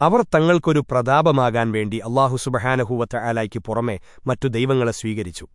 അവർ തങ്ങൾക്കൊരു പ്രതാപമാകാൻ വേണ്ടി അള്ളാഹു സുബഹാനഹൂവത്ത ആലായ്ക്ക് പുറമെ മറ്റു ദൈവങ്ങളെ സ്വീകരിച്ചു.